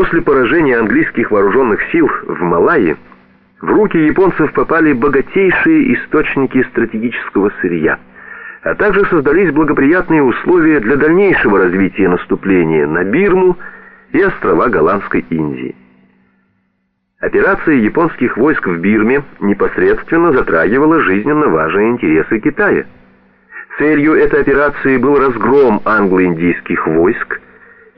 После поражения английских вооруженных сил в Малайи в руки японцев попали богатейшие источники стратегического сырья, а также создались благоприятные условия для дальнейшего развития наступления на Бирму и острова Голландской Индии. Операция японских войск в Бирме непосредственно затрагивала жизненно важные интересы Китая. Целью этой операции был разгром англо-индийских войск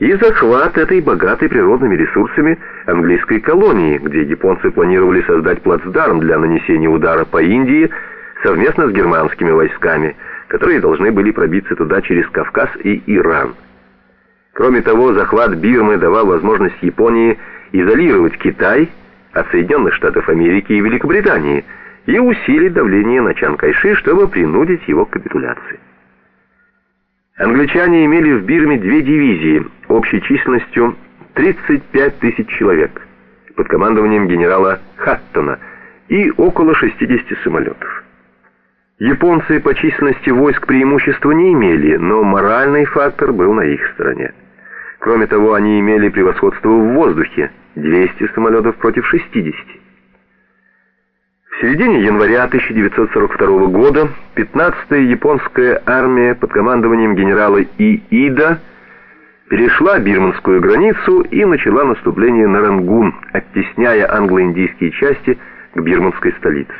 и захват этой богатой природными ресурсами английской колонии, где японцы планировали создать плацдарм для нанесения удара по Индии совместно с германскими войсками, которые должны были пробиться туда через Кавказ и Иран. Кроме того, захват Бирмы давал возможность Японии изолировать Китай от Соединенных Штатов Америки и Великобритании и усилить давление на Чан Кайши, чтобы принудить его к капитуляции. Англичане имели в Бирме две дивизии общей численностью 35 тысяч человек под командованием генерала Хаттона и около 60 самолетов. Японцы по численности войск преимущества не имели, но моральный фактор был на их стороне. Кроме того, они имели превосходство в воздухе – 200 самолетов против 60. Середине января 1942 года 15-я японская армия под командованием генерала Иида перешла бирманскую границу и начала наступление на Рангун, оттесняя англо-индийские части к бирманской столице.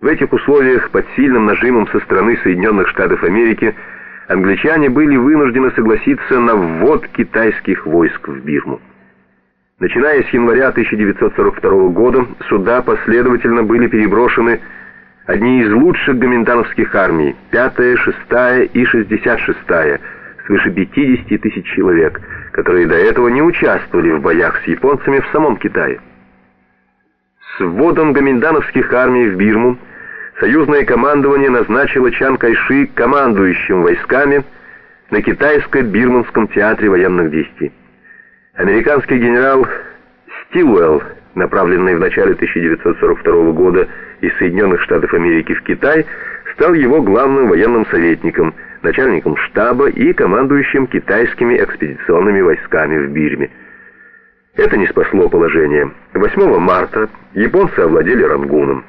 В этих условиях под сильным нажимом со стороны Соединенных Штатов Америки англичане были вынуждены согласиться на ввод китайских войск в Бирму. Начиная с января 1942 года сюда последовательно были переброшены одни из лучших гоминдановских армий, 5-я, 6-я и 66-я, свыше 50 тысяч человек, которые до этого не участвовали в боях с японцами в самом Китае. С вводом гоминдановских армий в Бирму союзное командование назначило Чан Кайши командующим войсками на китайско-бирманском театре военных действий. Американский генерал Стилуэлл, направленный в начале 1942 года из Соединенных Штатов Америки в Китай, стал его главным военным советником, начальником штаба и командующим китайскими экспедиционными войсками в Бирме. Это не спасло положение. 8 марта японцы овладели Рангуном.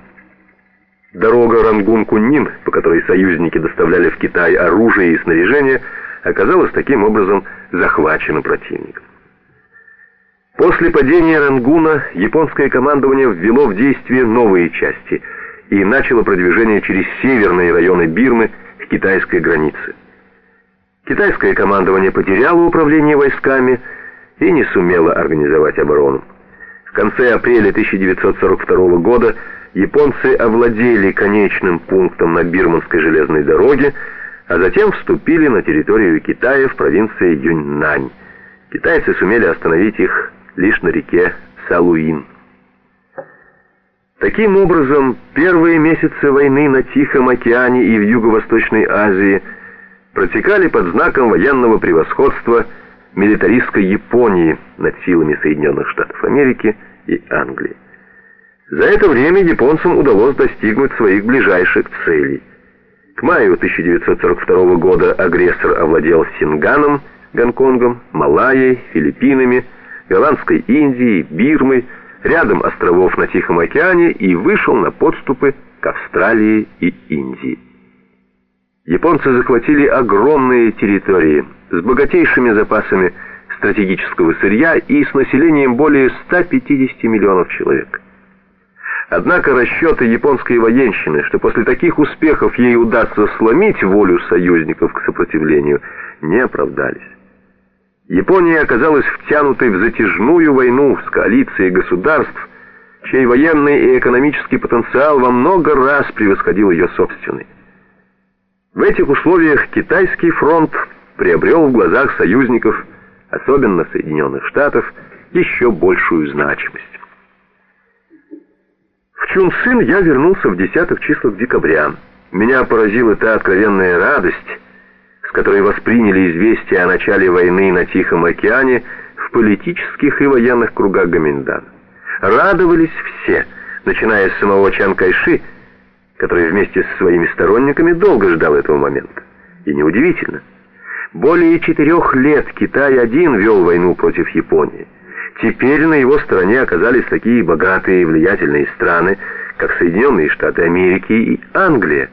Дорога Рангун-Куннин, по которой союзники доставляли в Китай оружие и снаряжение, оказалась таким образом захвачена противником. После падения Рангуна японское командование ввело в действие новые части и начало продвижение через северные районы Бирмы к китайской границе. Китайское командование потеряло управление войсками и не сумело организовать оборону. В конце апреля 1942 года японцы овладели конечным пунктом на Бирманской железной дороге, а затем вступили на территорию Китая в провинции Юньнань. Китайцы сумели остановить их лишь на реке Салуин. Таким образом, первые месяцы войны на Тихом океане и в Юго-Восточной Азии протекали под знаком военного превосходства милитаристской Японии над силами Соединенных Штатов Америки и Англии. За это время японцам удалось достигнуть своих ближайших целей. К маю 1942 года агрессор овладел Синганом, Гонконгом, Малайей, Филиппинами, Голландской Индии, Бирмы, рядом островов на Тихом океане и вышел на подступы к Австралии и Индии. Японцы захватили огромные территории с богатейшими запасами стратегического сырья и с населением более 150 миллионов человек. Однако расчеты японской военщины, что после таких успехов ей удастся сломить волю союзников к сопротивлению, не оправдались. Япония оказалась втянутой в затяжную войну с коалицией государств, чей военный и экономический потенциал во много раз превосходил ее собственный. В этих условиях китайский фронт приобрел в глазах союзников, особенно Соединенных Штатов, еще большую значимость. В Чунцин я вернулся в десятых числах декабря. Меня поразила та откровенная радость, которые восприняли известие о начале войны на Тихом океане в политических и военных кругах Гоминдан. Радовались все, начиная с самого Чан Кайши, который вместе со своими сторонниками долго ждал этого момента. И неудивительно. Более четырех лет Китай один вел войну против Японии. Теперь на его стороне оказались такие богатые и влиятельные страны, как Соединенные Штаты Америки и Англия.